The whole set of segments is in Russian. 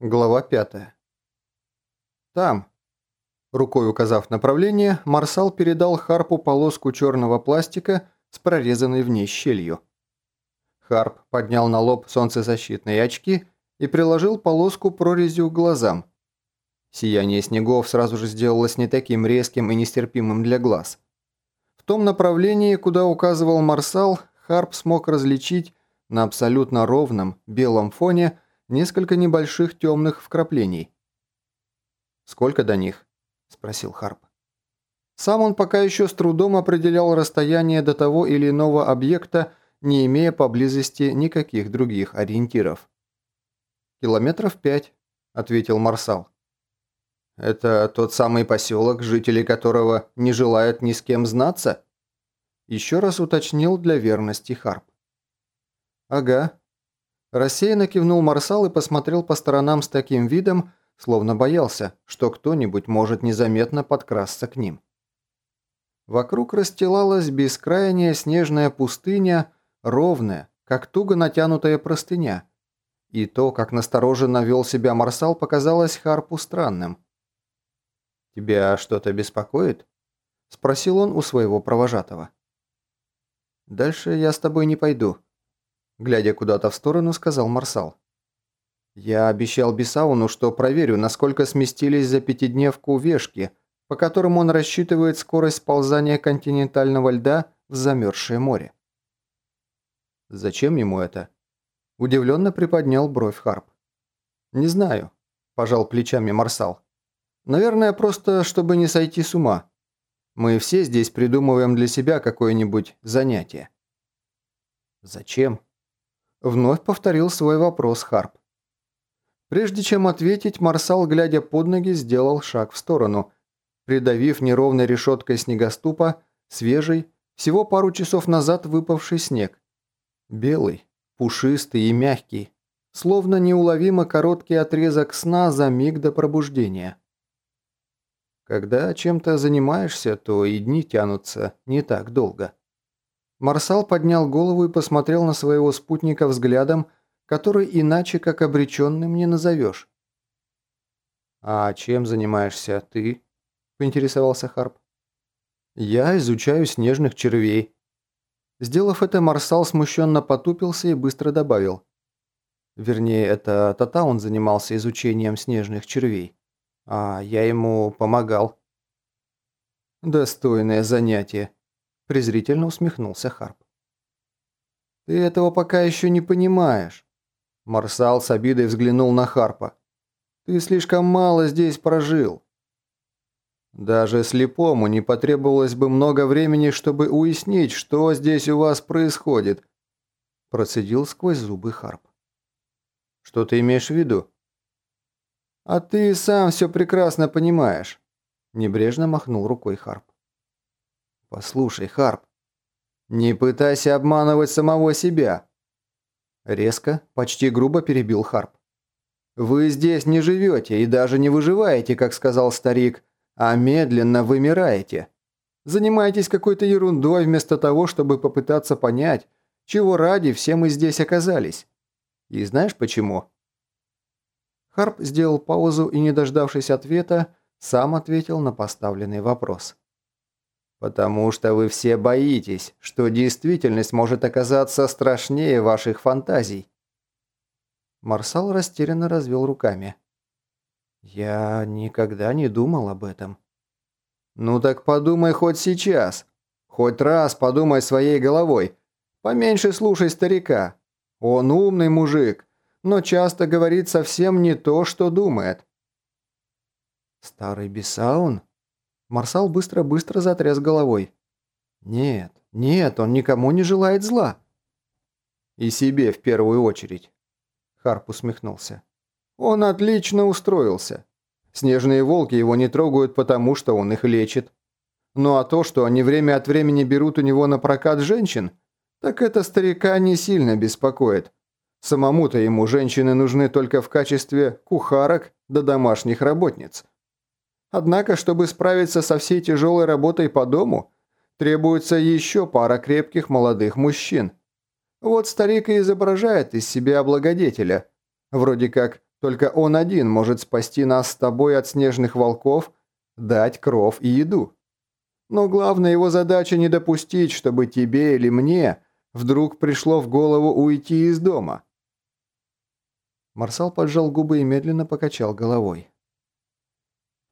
Глава 5. Там. Рукой указав направление, Марсал передал Харпу полоску черного пластика с прорезанной в ней щелью. Харп поднял на лоб солнцезащитные очки и приложил полоску прорезью к глазам. Сияние снегов сразу же сделалось не таким резким и нестерпимым для глаз. В том направлении, куда указывал Марсал, Харп смог различить на абсолютно ровном белом фоне – несколько небольших темных вкраплений. «Сколько до них?» – спросил Харп. Сам он пока еще с трудом определял расстояние до того или иного объекта, не имея поблизости никаких других ориентиров. «Километров пять», – ответил Марсал. «Это тот самый поселок, жители которого не желают ни с кем знаться?» Еще раз уточнил для верности Харп. «Ага», Рассеянно кивнул Марсал и посмотрел по сторонам с таким видом, словно боялся, что кто-нибудь может незаметно подкрасться к ним. Вокруг расстилалась бескрайняя снежная пустыня, ровная, как туго натянутая простыня. И то, как настороженно вел себя Марсал, показалось Харпу странным. «Тебя что-то беспокоит?» – спросил он у своего провожатого. «Дальше я с тобой не пойду», Глядя куда-то в сторону, сказал Марсал. «Я обещал Бесауну, что проверю, насколько сместились за пятидневку вешки, по которым он рассчитывает скорость сползания континентального льда в замерзшее море». «Зачем ему это?» Удивленно приподнял бровь Харп. «Не знаю», – пожал плечами Марсал. «Наверное, просто, чтобы не сойти с ума. Мы все здесь придумываем для себя какое-нибудь занятие». «Зачем?» Вновь повторил свой вопрос Харп. Прежде чем ответить, Марсал, глядя под ноги, сделал шаг в сторону, придавив неровной решеткой снегоступа свежий, всего пару часов назад выпавший снег. Белый, пушистый и мягкий, словно неуловимо короткий отрезок сна за миг до пробуждения. Когда чем-то занимаешься, то и дни тянутся не так долго. Марсал поднял голову и посмотрел на своего спутника взглядом, который иначе как обреченным не назовешь. «А чем занимаешься ты?» – поинтересовался Харп. «Я изучаю снежных червей». Сделав это, Марсал смущенно потупился и быстро добавил. Вернее, это Татаун занимался изучением снежных червей, а я ему помогал. «Достойное занятие», презрительно усмехнулся Харп. «Ты этого пока еще не понимаешь». Марсал с обидой взглянул на Харпа. «Ты слишком мало здесь прожил». «Даже слепому не потребовалось бы много времени, чтобы уяснить, что здесь у вас происходит», процедил сквозь зубы Харп. «Что ты имеешь в виду?» «А ты сам все прекрасно понимаешь», небрежно махнул рукой Харп. «Послушай, Харп, не пытайся обманывать самого себя!» Резко, почти грубо перебил Харп. «Вы здесь не живете и даже не выживаете, как сказал старик, а медленно вымираете. Занимаетесь какой-то ерундой вместо того, чтобы попытаться понять, чего ради все мы здесь оказались. И знаешь почему?» Харп сделал паузу и, не дождавшись ответа, сам ответил на поставленный вопрос. Потому что вы все боитесь, что действительность может оказаться страшнее ваших фантазий. Марсал растерянно развел руками. Я никогда не думал об этом. Ну так подумай хоть сейчас. Хоть раз подумай своей головой. Поменьше слушай старика. Он умный мужик, но часто говорит совсем не то, что думает. Старый Бесаун? Марсал быстро-быстро затряс головой. «Нет, нет, он никому не желает зла». «И себе в первую очередь», — Харп усмехнулся. «Он отлично устроился. Снежные волки его не трогают, потому что он их лечит. Ну а то, что они время от времени берут у него на прокат женщин, так это старика не сильно беспокоит. Самому-то ему женщины нужны только в качестве кухарок да домашних работниц. Однако, чтобы справиться со всей тяжелой работой по дому, требуется еще пара крепких молодых мужчин. Вот старик и изображает из себя благодетеля. Вроде как Только он один может спасти нас с тобой от снежных волков, дать кров и еду. Но главная его задача не допустить, чтобы тебе или мне вдруг пришло в голову уйти из дома. Марсал поджал губы и медленно покачал головой.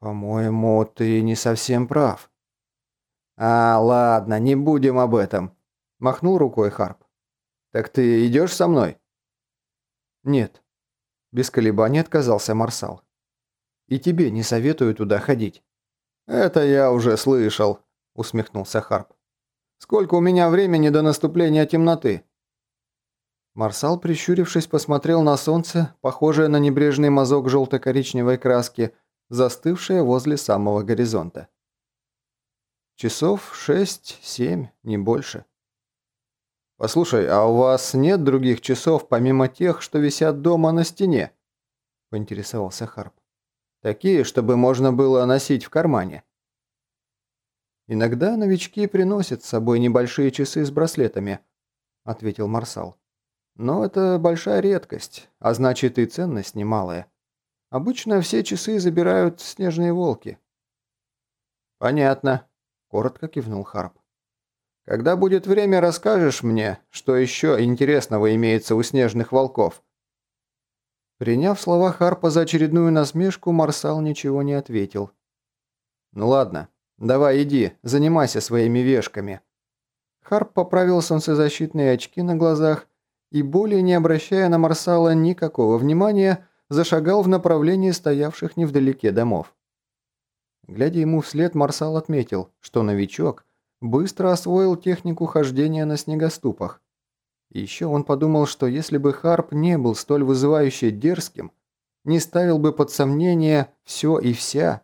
«По-моему, ты не совсем прав». «А, ладно, не будем об этом», – махнул рукой Харп. «Так ты идешь со мной?» «Нет», – без колебаний отказался Марсал. «И тебе не советую туда ходить». «Это я уже слышал», – усмехнулся Харп. «Сколько у меня времени до наступления темноты?» Марсал, прищурившись, посмотрел на солнце, похожее на небрежный мазок желто-коричневой краски, застывшее возле самого горизонта. Часов шесть-семь, не больше. «Послушай, а у вас нет других часов, помимо тех, что висят дома на стене?» – поинтересовался Харп. «Такие, чтобы можно было носить в кармане». «Иногда новички приносят с собой небольшие часы с браслетами», – ответил Марсал. «Но это большая редкость, а значит и ценность немалая. Обычно все часы забирают снежные волки». «Понятно», – коротко кивнул Харп. «Когда будет время, расскажешь мне, что еще интересного имеется у снежных волков». Приняв слова Харпа за очередную насмешку, Марсал ничего не ответил. «Ну ладно, «Давай иди, занимайся своими вешками». Харп поправил солнцезащитные очки на глазах и, более не обращая на Марсала никакого внимания, зашагал в направлении стоявших невдалеке домов. Глядя ему вслед, Марсал отметил, что новичок быстро освоил технику хождения на снегоступах. Еще он подумал, что если бы Харп не был столь вызывающе дерзким, не ставил бы под сомнение все и вся,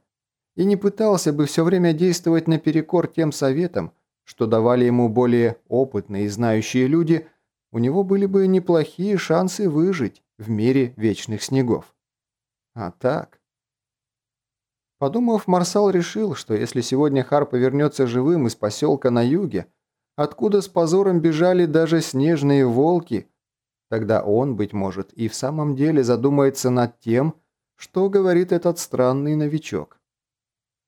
и не пытался бы все время действовать наперекор тем советам, что давали ему более опытные и знающие люди, у него были бы неплохие шансы выжить в мире вечных снегов. А так... Подумав, Марсал решил, что если сегодня Харп вернется живым из поселка на юге, откуда с позором бежали даже снежные волки, тогда он, быть может, и в самом деле задумается над тем, что говорит этот странный новичок.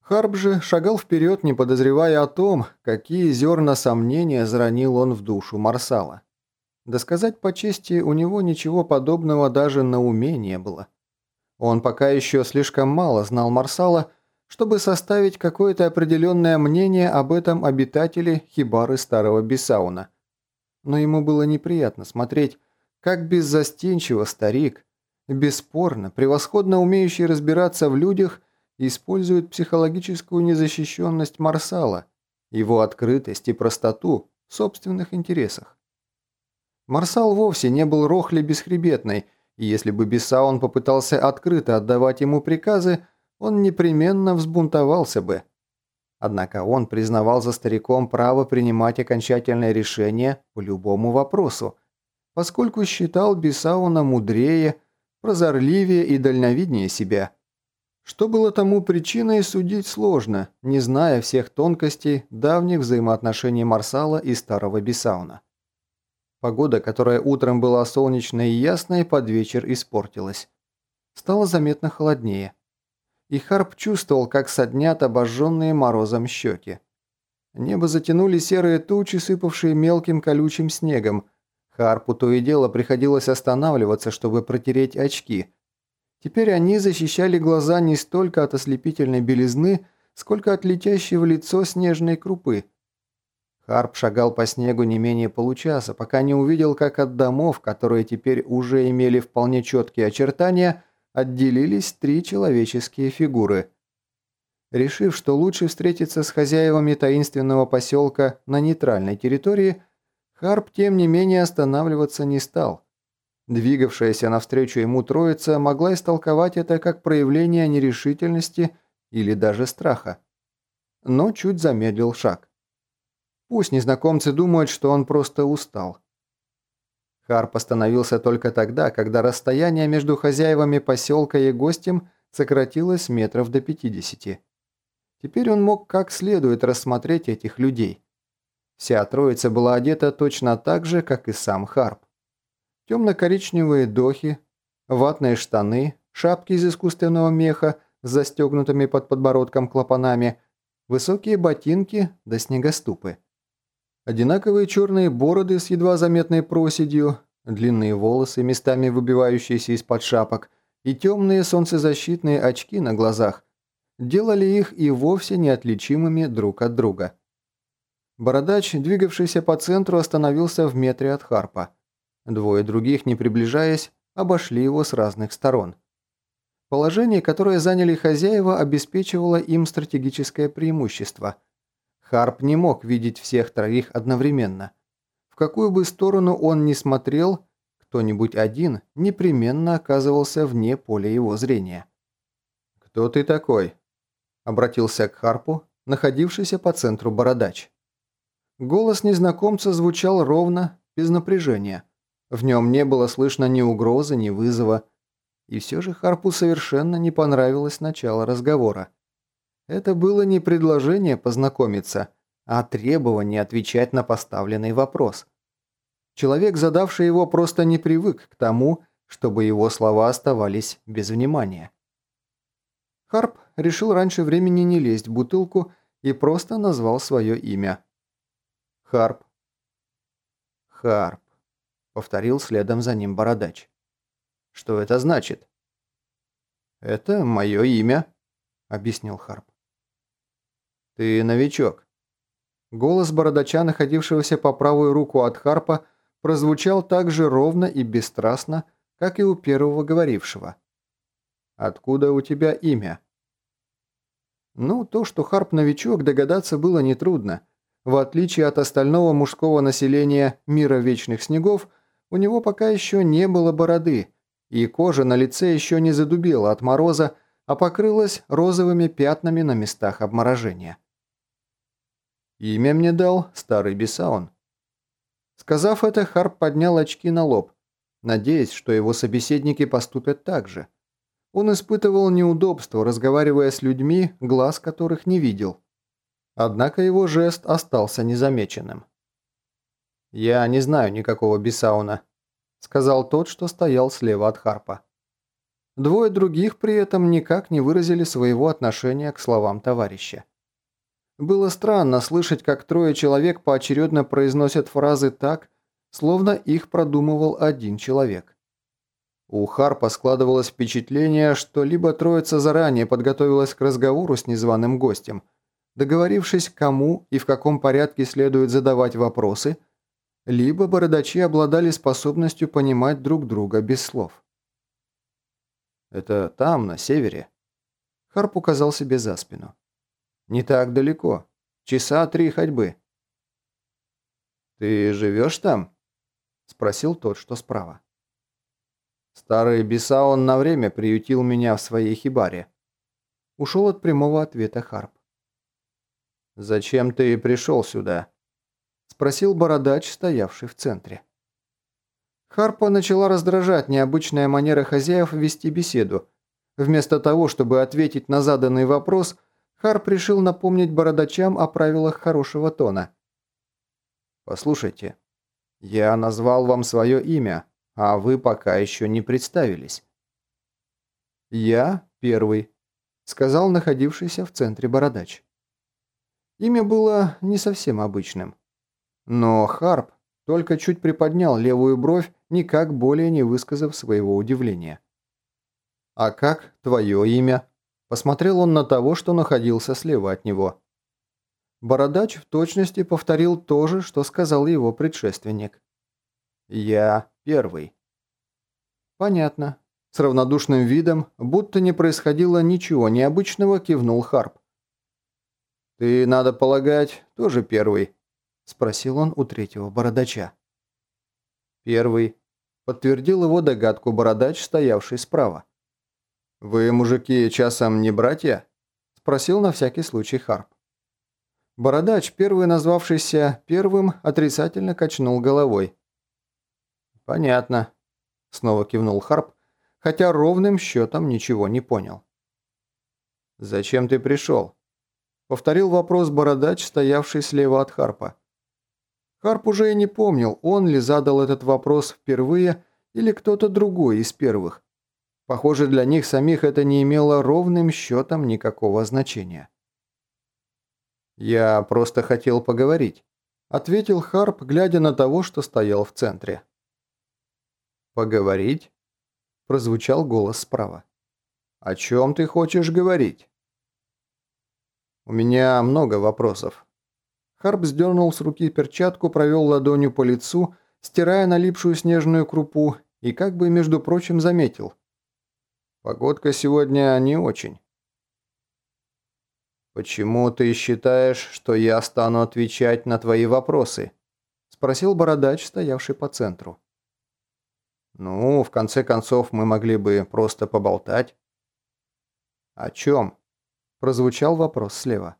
Харп же шагал вперед, не подозревая о том, какие зерна сомнения заронил он в душу Марсала. Да сказать по чести, у него ничего подобного даже на уме не было. Он пока еще слишком мало знал Марсала, чтобы составить какое-то определенное мнение об этом обитателе хибары старого Бесауна. Но ему было неприятно смотреть, как беззастенчиво старик, бесспорно, превосходно умеющий разбираться в людях, использует психологическую незащищенность Марсала, его открытость и простоту в собственных интересах. Марсал вовсе не был Рохли бесхребетной, и если бы Бесаун попытался открыто отдавать ему приказы, он непременно взбунтовался бы. Однако он признавал за стариком право принимать окончательное решение по любому вопросу, поскольку считал Бесауна мудрее, прозорливее и дальновиднее себя – что было тому причиной, судить сложно, не зная всех тонкостей давних взаимоотношений Марсала и Старого Бесауна. Погода, которая утром была солнечной и ясной, под вечер испортилась. Стало заметно холоднее. И Харп чувствовал, как соднят обожженные морозом щеки. Небо затянули серые тучи, сыпавшие мелким колючим снегом. Харпу то и дело приходилось останавливаться, чтобы протереть очки – Теперь они защищали глаза не столько от ослепительной белизны, сколько от летящей в лицо снежной крупы. Харп шагал по снегу не менее получаса, пока не увидел, как от домов, которые теперь уже имели вполне четкие очертания, отделились три человеческие фигуры. Решив, что лучше встретиться с хозяевами таинственного поселка на нейтральной территории, Харп, тем не менее, останавливаться не стал – Двигавшаяся навстречу ему троица могла истолковать это как проявление нерешительности или даже страха. Но чуть замедлил шаг. Пусть незнакомцы думают, что он просто устал. Харп остановился только тогда, когда расстояние между хозяевами поселка и гостем сократилось метров до 50. Теперь он мог как следует рассмотреть этих людей. Вся троица была одета точно так же, как и сам Харп темно-коричневые дохи, ватные штаны, шапки из искусственного меха с застегнутыми под подбородком клапанами, высокие ботинки да снегоступы. Одинаковые черные бороды с едва заметной проседью, длинные волосы, местами выбивающиеся из-под шапок, и темные солнцезащитные очки на глазах делали их и вовсе неотличимыми друг от друга. Бородач, двигавшийся по центру, остановился в метре от Харпа. Двое других, не приближаясь, обошли его с разных сторон. Положение, которое заняли хозяева, обеспечивало им стратегическое преимущество. Харп не мог видеть всех троих одновременно. В какую бы сторону он ни смотрел, кто-нибудь один непременно оказывался вне поля его зрения. «Кто ты такой?» – обратился к Харпу, находившийся по центру бородач. Голос незнакомца звучал ровно, без напряжения. В нем не было слышно ни угрозы, ни вызова. И все же Харпу совершенно не понравилось начало разговора. Это было не предложение познакомиться, а требование отвечать на поставленный вопрос. Человек, задавший его, просто не привык к тому, чтобы его слова оставались без внимания. Харп решил раньше времени не лезть в бутылку и просто назвал свое имя. Харп. Харп. – повторил следом за ним бородач. «Что это значит?» «Это мое имя», – объяснил Харп. «Ты новичок». Голос бородача, находившегося по правую руку от Харпа, прозвучал так же ровно и бесстрастно, как и у первого говорившего. «Откуда у тебя имя?» Ну, то, что Харп новичок, догадаться было нетрудно. В отличие от остального мужского населения мира вечных снегов – у него пока еще не было бороды, и кожа на лице еще не задубела от мороза, а покрылась розовыми пятнами на местах обморожения. Имя мне дал старый Бесаун. Сказав это, Харп поднял очки на лоб, надеясь, что его собеседники поступят так же. Он испытывал неудобство, разговаривая с людьми, глаз которых не видел. Однако его жест остался незамеченным. «Я не знаю никакого Бесауна», – сказал тот, что стоял слева от Харпа. Двое других при этом никак не выразили своего отношения к словам товарища. Было странно слышать, как трое человек поочередно произносят фразы так, словно их продумывал один человек. У Харпа складывалось впечатление, что либо троица заранее подготовилась к разговору с незваным гостем, договорившись, кому и в каком порядке следует задавать вопросы – либо бородачи обладали способностью понимать друг друга без слов. «Это там, на севере». Харп указал себе за спину. «Не так далеко. Часа три ходьбы». «Ты живешь там?» – спросил тот, что справа. «Старый Бесаон на время приютил меня в своей хибаре». Ушел от прямого ответа Харп. «Зачем ты пришел сюда?» спросил бородач, стоявший в центре. Харпа начала раздражать необычная манера хозяев вести беседу. Вместо того, чтобы ответить на заданный вопрос, Харп решил напомнить бородачам о правилах хорошего тона. «Послушайте, я назвал вам свое имя, а вы пока еще не представились». «Я первый», — сказал находившийся в центре бородач. Имя было не совсем обычным. Но Харп только чуть приподнял левую бровь, никак более не высказав своего удивления. «А как твое имя?» Посмотрел он на того, что находился слева от него. Бородач в точности повторил то же, что сказал его предшественник. «Я первый». «Понятно». С равнодушным видом, будто не происходило ничего необычного, кивнул Харп. «Ты, надо полагать, тоже первый», спросил он у третьего бородача. Первый. Подтвердил его догадку бородач, стоявший справа. «Вы, мужики, часом не братья?» Спросил на всякий случай Харп. Бородач, первый назвавшийся первым, отрицательно качнул головой. «Понятно», — снова кивнул Харп, хотя ровным счетом ничего не понял. «Зачем ты пришел?» — повторил вопрос Бородач, стоявший слева от Харпа. Харп уже и не помнил, он ли задал этот вопрос впервые или кто-то другой из первых. Похоже, для них самих это не имело ровным счетом никакого значения. «Я просто хотел поговорить», – ответил Харп, глядя на того, что стоял в центре. «Поговорить?» – прозвучал голос справа. «О чем ты хочешь говорить?» «У меня много вопросов». Харп сдернул с руки перчатку, провел ладонью по лицу, стирая налипшую снежную крупу, и как бы, между прочим, заметил. «Погодка сегодня не очень». «Почему ты считаешь, что я стану отвечать на твои вопросы?» – спросил бородач, стоявший по центру. «Ну, в конце концов, мы могли бы просто поболтать». «О чем?» – прозвучал вопрос слева.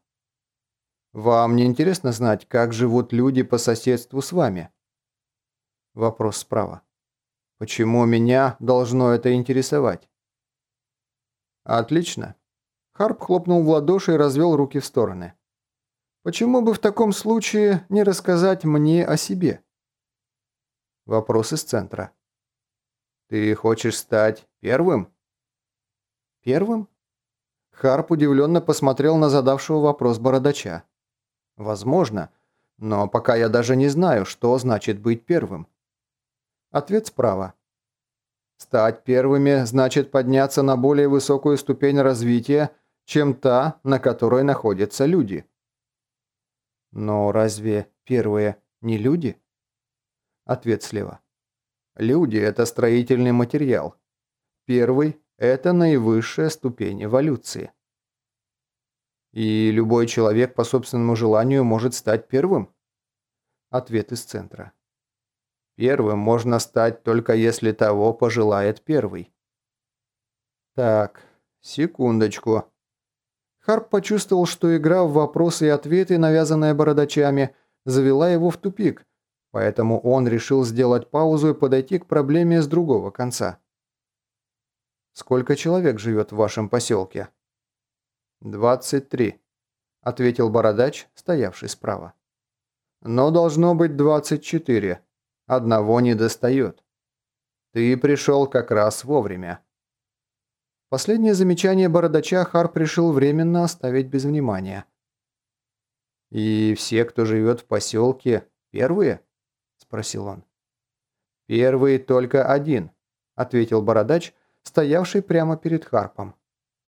«Вам не интересно знать, как живут люди по соседству с вами?» Вопрос справа. «Почему меня должно это интересовать?» «Отлично. Харп хлопнул в ладоши и развел руки в стороны. «Почему бы в таком случае не рассказать мне о себе?» Вопрос из центра. «Ты хочешь стать первым?» «Первым?» Харп удивленно посмотрел на задавшего вопрос бородача. «Возможно, но пока я даже не знаю, что значит быть первым». Ответ справа. Стать первыми значит подняться на более высокую ступень развития чем та, на которой находятся люди. Но разве первые не люди? Ответ слева. Люди – это строительный материал. Первый – это наивысшая ступень эволюции. И любой человек по собственному желанию может стать первым? Ответ из центра. Первым можно стать только если того пожелает первый. Так, секундочку. Харп почувствовал, что игра в вопросы и ответы, навязанная бородачами, завела его в тупик, поэтому он решил сделать паузу и подойти к проблеме с другого конца. «Сколько человек живет в вашем поселке?» «Двадцать три», — ответил бородач, стоявший справа. «Но должно быть двадцать четыре. Одного не достает. Ты пришел как раз вовремя». Последнее замечание бородача Харп решил временно оставить без внимания. «И все, кто живет в поселке, первые?» – спросил он. «Первый только один», – ответил бородач, стоявший прямо перед Харпом.